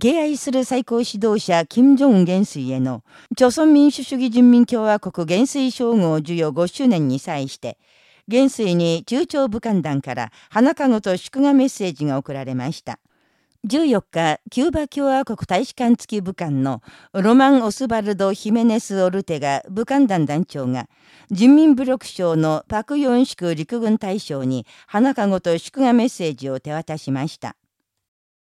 敬愛する最高指導者、金正恩元帥への、朝鮮民主主義人民共和国元帥称号授与5周年に際して、元帥に中朝武漢団から花籠と祝賀メッセージが送られました。14日、キューバ共和国大使館付き武漢のロマン・オスバルド・ヒメネス・オルテガ武漢団団長が、人民武力省のパク・ヨンシク陸軍大将に花籠と祝賀メッセージを手渡しました。